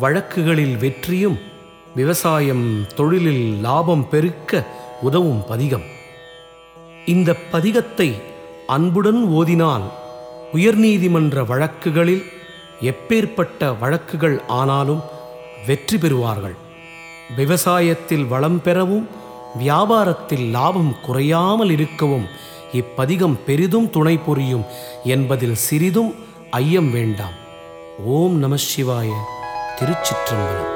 வழக்குகளில் வெற்றியும் விவசாயம் தொழிலில் லாபம் பெருக்க உதவும் பதிகம். இந்த பதிகத்தை அன்புடன் ஓதினால் உயர்நீதிமன்ற வழக்குகளில் எப்பேற்பட்ட வழக்குகள் ஆனாலும் வெற்றி பெறுவார்கள். விவசாயத்தில் வளம் பெறவும் வியாபாரத்தில் லாபம் குறையாமல் இருக்கவும் இப்பதிகம் பெரிதும் துணை புரியும் என்பதில் சிறிதும் ஐயம் வேண்டாம். ஓம் நம சிவாய. திருச்சிற்றம்பலம்.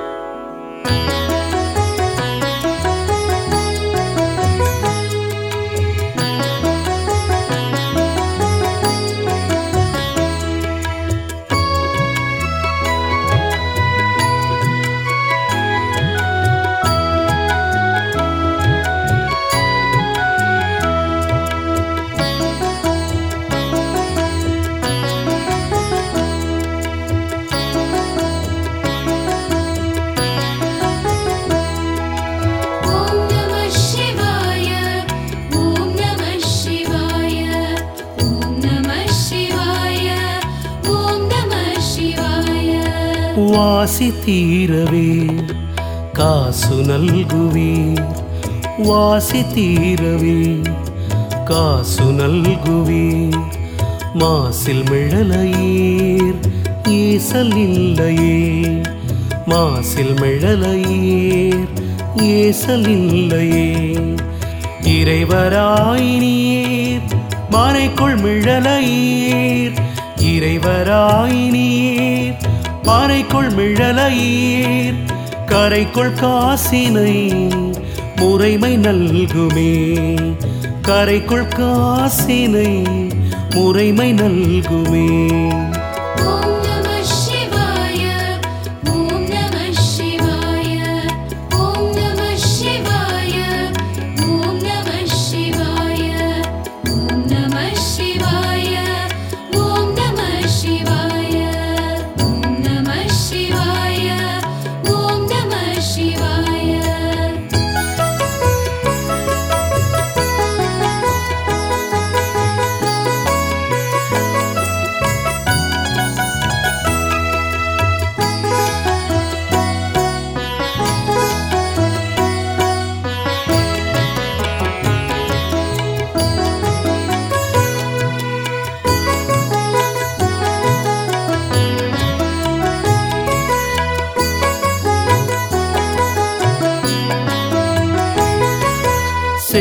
வாசி தீரவே காசு நல்குவீர் வாசி தீரவே காசு நல்குவீர் மாசில் மிழலையீர் ஈசல் இல்லையே. மாசில் மிழலையீர் ஈசல் இல்லையே. இறைவராய் நீர் மானைக்குள் மிழலையீர் இறைவராய் நீர் பாறைக்குள் மிழலையீர் கரைக்குள் காசினை முறைமை நல்குமே. கரைக்குள் காசினை முறைமை நல்குமே.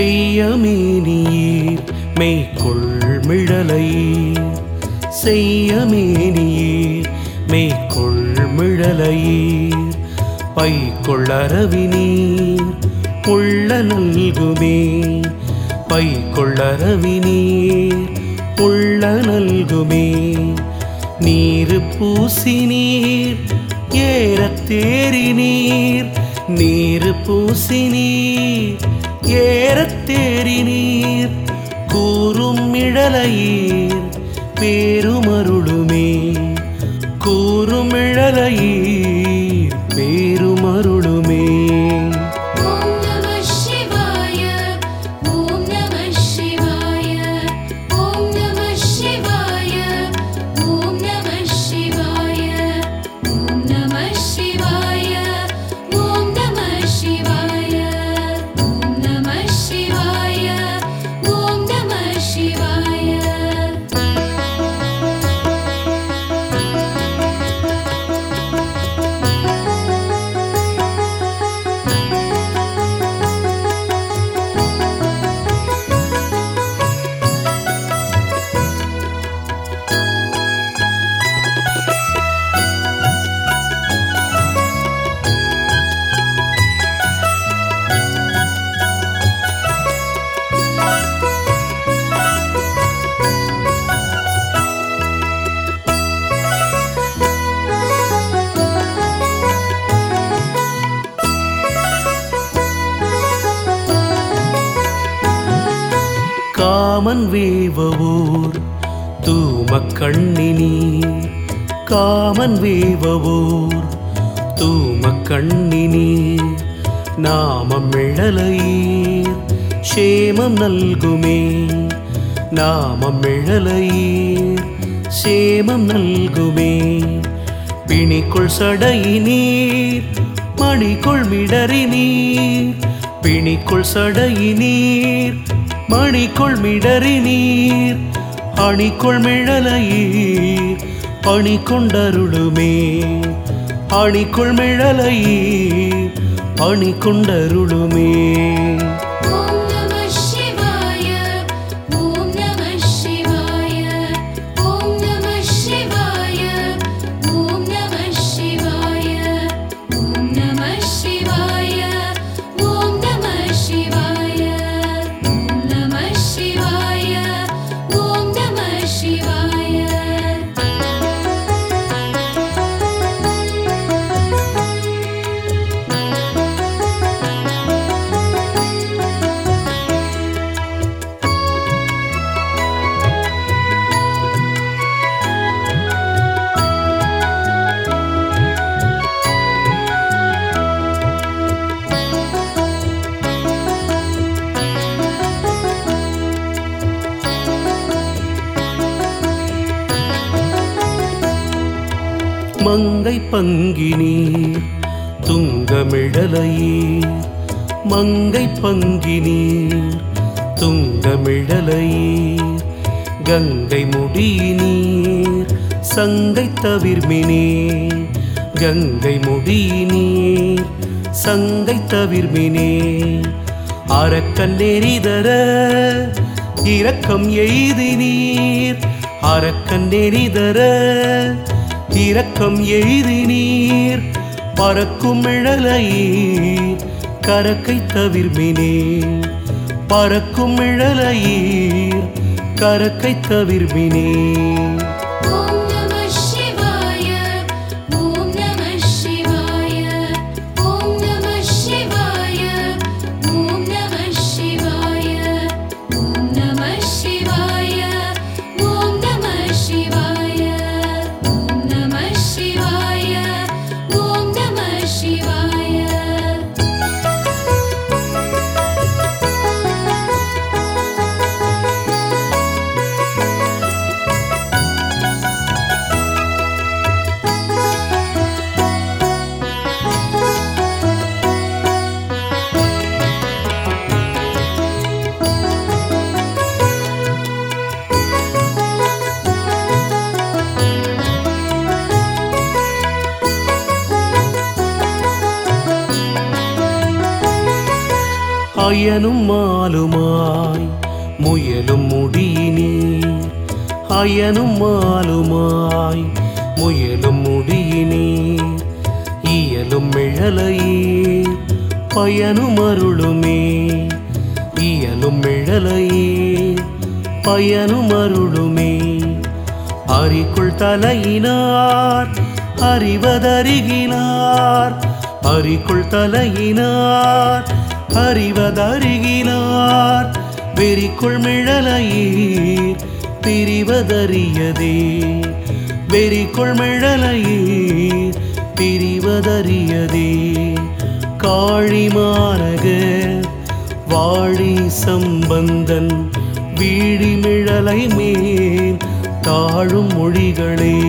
செய்யமே நீர். மெய்கொள்மிழலை செய்யமே நீர். மெய்கொள்மிழலையீர் பைக்கொள்ளரவி நீர். உள்ள நல்குமே. பைக்கொள்ளரவி நீர். உள்ள நல்குமே. நீர் பூசி நீர். ஏறத்தேறி நீர். நீர் பூசி நீர். ஏற தேறி நீர் கூறும் இழலையீர் பேர் காமன் வேவவோர் தூமக் கண்ணினீர் காமன் வேவவோர் தூம கண்ணினீர் நாமம் இழலையீர் சேமம் நல்குமே. நாமம் இழலையீர் சேமம் நல்குமே. பிணிக்குள் சடையினீர் மணிக்குள் மிடறினீர். பிணிக்குள் சடையினீர் மணிக்குள் மிடறி நீர் அணிக்குள் மிழலையீர் பணி கொண்டருளுமே அணிக்குள் மிழலையீர் பணி கொண்டருளுமே மங்கை பங்கினி துங்கமிழலையே. மங்கை பங்கினீர் துங்கமிழலையீர் கங்கை முடியினீர் சங்கை தவிர்மினே. கங்கை முடியினீர் சங்கை தவிர்மினே. அரக்கன் நெறிதர இரக்கம் எய்தினீர் அரக்கன் நெறிதர இரக்கம் எய்தினீர் பறக்கும் இழலை கரக்கை தவிர்மினே பறக்கும் இழலையீர் கரக்கை தவிர்மினே அயனும் மாலுமாய் முயலும் முடியினீர் அயனும் மாலுமாய் முயலும் முடியினீர் இயலும் மிழலையே பயனும் அருளுமே. இயலும் மிழலையே பயனும் அருளுமே. அறிக்குள் தலையினார் அறிவதருகினார் அறிக்குள் தலையினார் அறிவதருகினார் வெறிக்குள் மிழலையீர் பிரிவதறியதே. வெறிக்குள் மிழலையீர் பிரிவதறியதே. காழிமாரக வாழி சம்பந்தன் வீழிமிழலை மேல் தாழும் மொழிகளே.